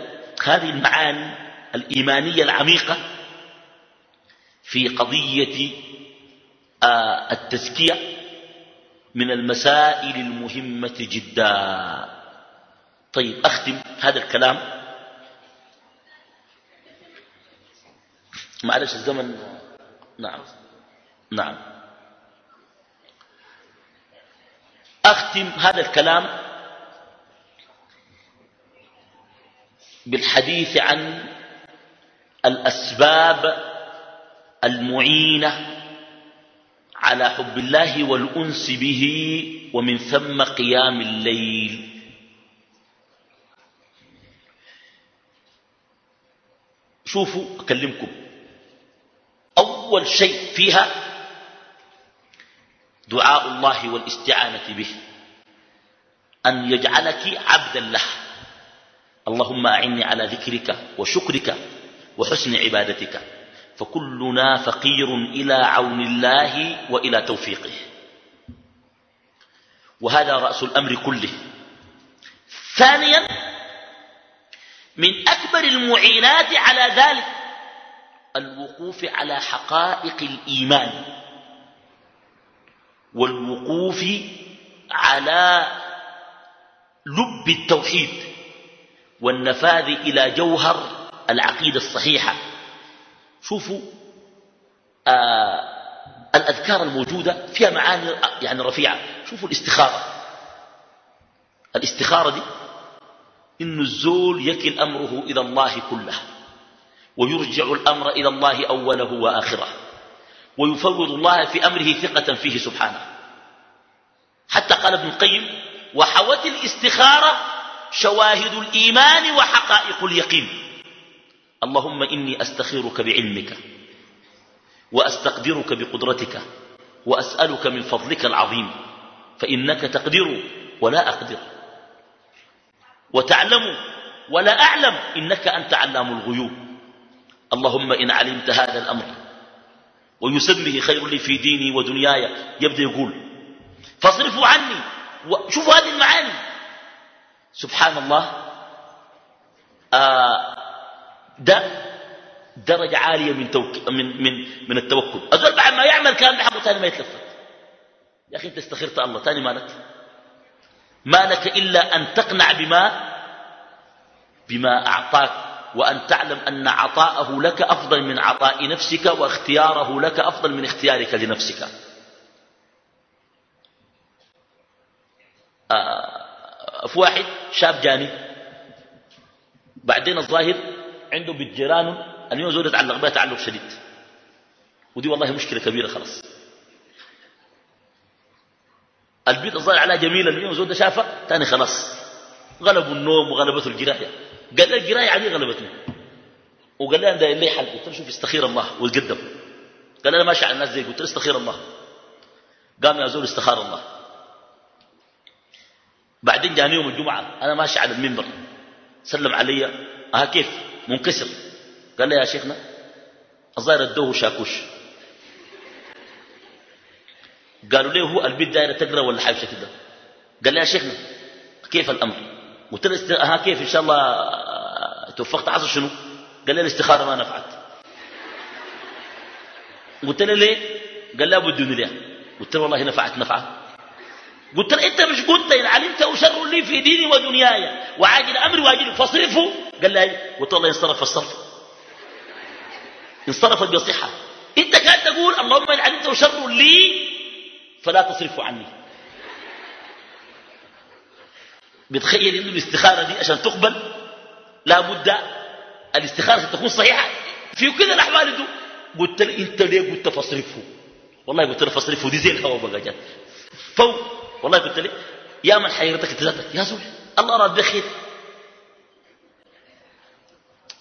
هذه المعاني الإيمانية العميقة في قضية آه، التزكية من المسائل المهمة جدا. طيب أختم هذا الكلام. معلش الزمن. نعم. نعم. أختم هذا الكلام بالحديث عن الأسباب المعينة على حب الله والأنس به ومن ثم قيام الليل. شوفوا أكلمكم. أول شيء فيها دعاء الله والاستعانة به. أن يجعلك عبدا له. اللهم أعني على ذكرك وشكرك وحسن عبادتك فكلنا فقير إلى عون الله وإلى توفيقه. وهذا رأس الأمر كله. ثانيا من أكبر المعينات على ذلك الوقوف على حقائق الإيمان والوقوف على لب التوحيد. والنفاذ إلى جوهر العقيدة الصحيحة. شوفوا آه الأذكار الموجودة فيها معاني يعني رفيعة. شوفوا الاستخارة. الاستخارة دي إن الزول يكل أمره إلى الله كله ويرجع الأمر إلى الله أوله وآخره ويفوض الله في أمره ثقة فيه سبحانه. حتى قال ابن القيم وحوت الاستخارة شواهد الإيمان وحقائق اليقين. اللهم إني أستخيرك بعلمك وأستقدرك بقدرتك وأسألك من فضلك العظيم فإنك تقدر ولا أقدر. وتعلم ولا أعلم إنك أنت علام الغيوب. اللهم إن علمت هذا الأمر ويسمه خير لي في ديني ودنياي يبدأ يقول. فاصرفوا عني شوفوا هذه المعاني. سبحان الله آه ده درجة عالية من, توك... من, من, من التوكل. أزول بعد ما يعمل كان بحقه ثاني ما يتلفت. يا أخي أنت استخرت الله ثاني مالك؟ ما لك إلا أن تقنع بما بما أعطاك وأن تعلم أن عطاءه لك أفضل من عطاء نفسك واختياره لك أفضل من اختيارك لنفسك. آه في واحد شاب جاني. بعدين الظاهر عنده بيت جيرانه اليوم زول يتعلق بها تعلق شديد. ودي والله مشكلة كبيرة خلاص. البيت الظاهر عليها جميلة اليوم زول شافها تاني خلاص. غلبوا النوم وغلبته الجراية قال لي الجراية عليه غلبتني؟ وقال لي ده اللي حل. قلت له شوف استخير الله ويتقدم قال أنا ماشي على الناس زي قلت له استخير الله. قام يا زول استخار الله. بعدين جاني يوم الجمعة أنا ماشي على المنبر. سلم علي ها كيف؟ منكسر. قال لي يا شيخنا الظاهر ادوه شاكوش. قالوا له هو البيت دايرة تقرأ ولا حاجة كده؟ قال لي يا شيخنا كيف الأمر؟ قلت له ها كيف إن شاء الله توفقت. عصر شنو؟ قال لي الاستخارة ما نفعت. قلت له ليه؟ قال لا بد ليه قلت له والله نفعت نفعه قلت له أنت مش قلت إن علمت شر لي في ديني ودنياي؟ وعاجل أمري واجل فاصرفه قال لي قلت والله انصرف الصرف. انصرفت بصحه أنت كان تقول اللهم إن علمت شر لي فلا تصرفه عني. بتخيل إنه الاستخارة دي عشان تقبل؟ لا بد الاستخارة تكون صحيحة. في كل الأحوال دي. قلت له أنت ليه قلت فاصرفه والله قلت له فاصرفه دي زي الهواء بقى جات فوق. والله قلت له يا من حيرتك ذاتك يا زول الله أراد بخير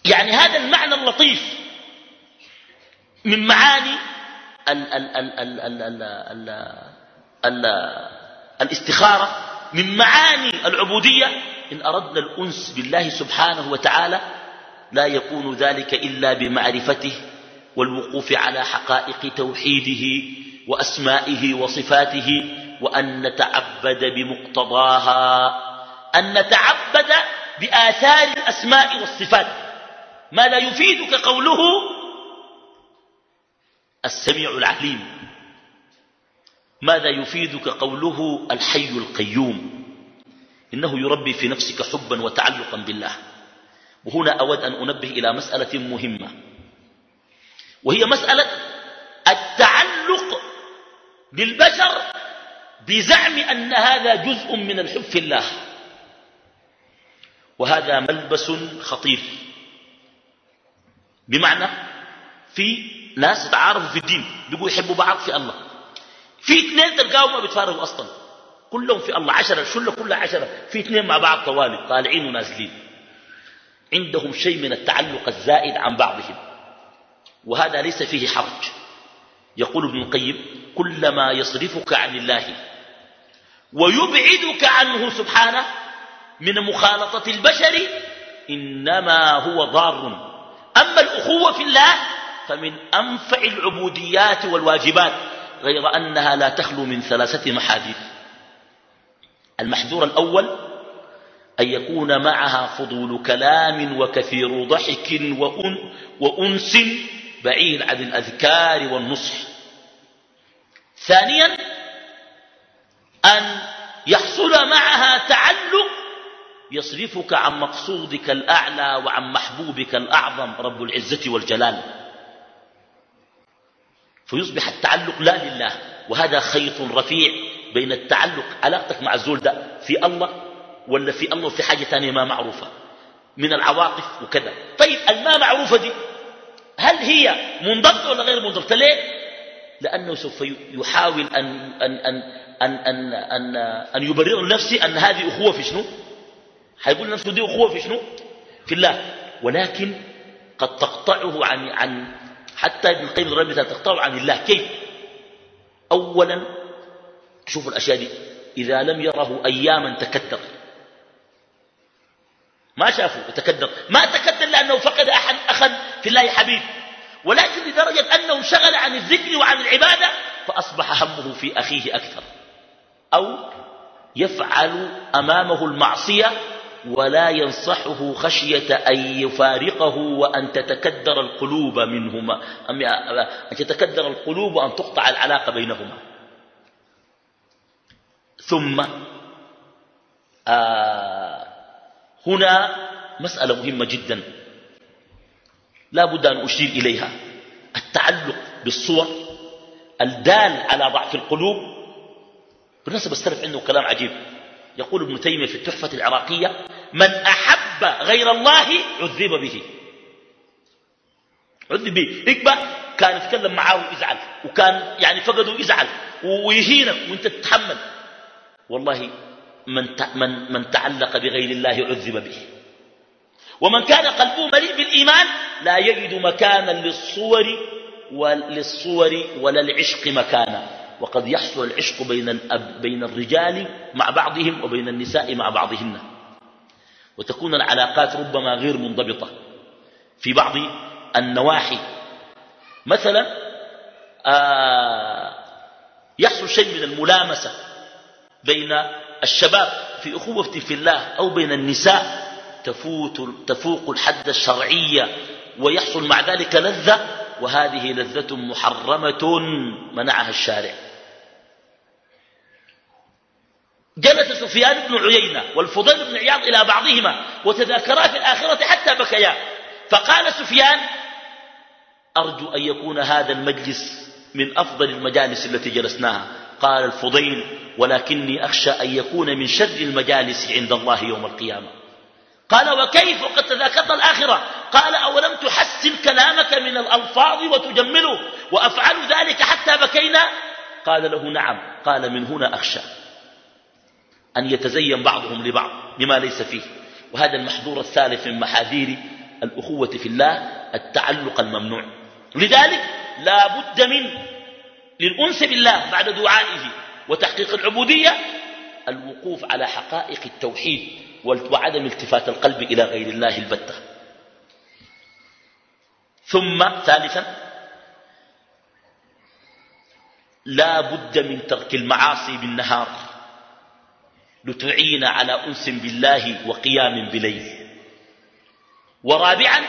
يعني هذا المعنى اللطيف من معاني ال ال ال ال ال ال ال ال الاستخارة من معاني العبودية. إن أردنا الأنس بالله سبحانه وتعالى لا يكون ذلك إلا بمعرفته والوقوف على حقائق توحيده وأسمائه وصفاته. وأن نتعبد بمقتضاها أن نتعبد بآثار الأسماء والصفات. ما لا يفيدك قوله السميع العليم. ماذا يفيدك قوله الحي القيوم؟ إنه يربي في نفسك حبا وتعلقا بالله. وهنا أود أن أنبه إلى مسألة مهمة. وهي مسألة التعلق بالبشر بزعم أن هذا جزء من الحب في الله. وهذا ملبس خطير. بمعنى في ناس تعارفوا في الدين بيقوا يحبوا بعض في الله. في اثنين تلقاهم ما بيتفارقوا أصلا. كلهم في الله. عشرة الشلة كلها عشرة؟ في اثنين مع بعض طوالي طالعين ونازلين. عندهم شيء من التعلق الزائد عن بعضهم. وهذا ليس فيه حرج. يقول ابن القيم كلما يصرفك عن الله ويبعدك عنه سبحانه من مخالطة البشر إنما هو ضار. أما الأخوة في الله فمن أنفع العبوديات والواجبات غير أنها لا تخلو من ثلاثة محاذير. المحذور الأول أن يكون معها فضول كلام وكثير ضحك وأن وأنس بعيد عن الأذكار والنصح. ثانيا أن يحصل معها تعلق يصرفك عن مقصودك الأعلى وعن محبوبك الأعظم رب العزة والجلال. فيصبح التعلق لا لله وهذا خيط رفيع بين التعلق علاقتك مع الزول ده في الله ولا في الله وفي حاجة ثانية ما معروفة؟ من العواطف وكذا. طيب الما معروفة دي هل هي منضبطة ولا غير منضبطة؟ ليه؟ لأنه سوف يحاول أن, أن, أن, أن, أن, أن, أن يبرر لنفسه أن هذه أخوة في شنو؟ حيقول لنفسه دي أخوة في شنو؟ في الله. ولكن قد تقطعه عن, عن حتى ابن القيم ربي تقطعه عن الله. كيف؟ أولا شوفوا الأشياء دي. إذا لم يره أياما تكدر. ما شافوا تكدر. ما تكدر لأنه فقد أحد أخا في الله حبيب. ولكن لدرجة أنه انشغل عن الذكر وعن العبادة فأصبح همه في أخيه أكثر. أو يفعل أمامه المعصية ولا ينصحه خشية أن يفارقه وأن تتكدر القلوب منهما. أن تتكدر القلوب وأن تقطع العلاقة بينهما. ثم آه هنا مسألة مهمة جدا. لا بد أن أشير إليها. التعلق بالصور الدال على ضعف القلوب بالنسبة استرف عنده كلام عجيب. يقول ابن تيمية في التحفة العراقية من أحب غير الله عذب به. عذب به. إقبع كان يتكلم معاه ويزعل وكان يعني فقده يزعل ويهينك وأنت تتحمل. والله من, من, من تعلق بغير الله عذب به. ومن كان قلبه مليء بالإيمان لا يجد مكانا للصور وللصور ولا العشق مكانا. وقد يحصل العشق بين, الأب بين الرجال مع بعضهم وبين النساء مع بعضهن. وتكون العلاقات ربما غير منضبطة. في بعض النواحي. مثلا آه يحصل شيء من الملامسة بين الشباب في أخوة في الله أو بين النساء. تفوت تفوق الحد الشرعية ويحصل مع ذلك لذة. وهذه لذة محرمة منعها الشارع. جلس سفيان بن عيينة والفضيل بن عياض إلى بعضهما وتذاكرا في الآخرة حتى بكيا. فقال سفيان أرجو أن يكون هذا المجلس من أفضل المجالس التي جلسناها. قال الفضيل ولكني أخشى أن يكون من شر المجالس عند الله يوم القيامة. قال وكيف وقد تذاكرت الآخرة؟ قال أولم تحسن كلامك من الألفاظ وتجمله وأفعل ذلك حتى بكينا؟ قال له نعم. قال من هنا أخشى. أن يتزين بعضهم لبعض بما ليس فيه. وهذا المحظور الثالث من محاذير الأخوة في الله التعلق الممنوع. لذلك لا بد من للأنس بالله بعد دعائه وتحقيق العبودية الوقوف على حقائق التوحيد وعدم التفات القلب إلى غير الله البتة. ثم ثالثا لا بد من ترك المعاصي بالنهار. لتعين على أنس بالله وقيام بليل. ورابعا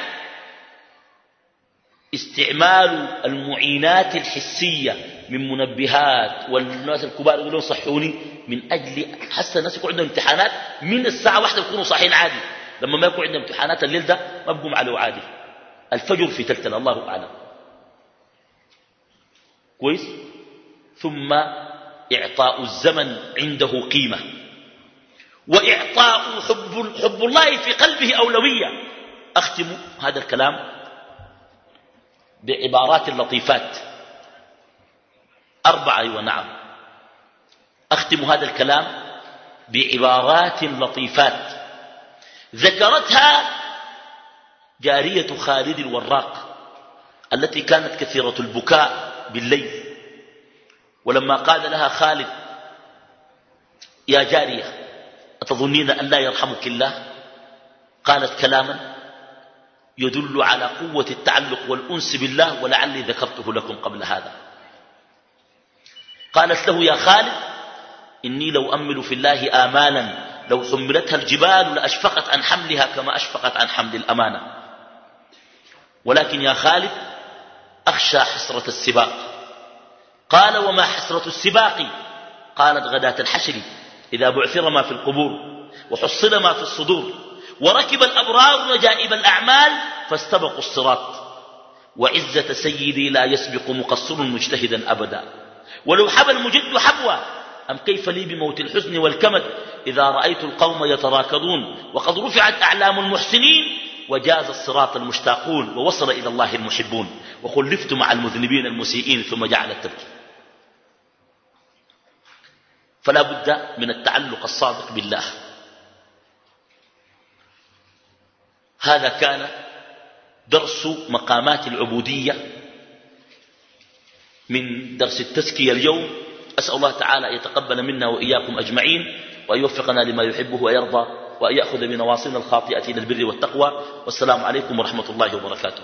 استعمال المعينات الحسية من منبهات والناس الكبار يقولون صحوني من أجل حتى الناس يكون عندهم امتحانات من الساعة واحدة يكونوا صاحيين عادي. لما ما يكون عندهم امتحانات الليل ده ما بقوم عليه عادي. الفجر في تلتنا الله أعلم. كويس؟ ثم إعطاء الزمن عنده قيمة. وإعطاء حب, حب الله في قلبه أولوية. أختم هذا الكلام بعبارات لطيفات. أربعة أيوة نعم. أختم هذا الكلام بعبارات لطيفات. ذكرتها جارية خالد الوراق التي كانت كثيرة البكاء بالليل. ولما قال لها خالد يا جارية أتظنين أن لا يرحمك الله؟ قالت كلاما يدل على قوة التعلق والأنس بالله ولعلي ذكرته لكم قبل هذا. قالت له يا خالد إني لو أمل في الله آمالا لو حملتها الجبال لأشفقت عن حملها كما أشفقت عن حمل الأمانة. ولكن يا خالد أخشى حسرة السباق. قال وما حسرة السباق؟ قالت غداة الحشر. إذا بعثر ما في القبور وحصل ما في الصدور وركب الأبرار رجائب الأعمال فاستبقوا الصراط. وعزة سيدي لا يسبق مقصر مجتهدا أبدا. ولو حبى المجد حبوا أم كيف لي بموت الحزن والكمد؟ إذا رأيت القوم يتراكضون وقد رفعت أعلام المحسنين وجاز الصراط المشتاقون ووصل إلى الله المحبون. وخلفت مع المذنبين المسيئين ثم جعل التبكي فلا بد من التعلق الصادق بالله. هذا كان درس مقامات العبودية من درس التزكية اليوم. أسأل الله تعالى أن يتقبل منا وإياكم أجمعين وأن يوفقنا لما يحبه ويرضى وأن يأخذ بنواصينا الخاطئة إلى البر والتقوى. والسلام عليكم ورحمة الله وبركاته.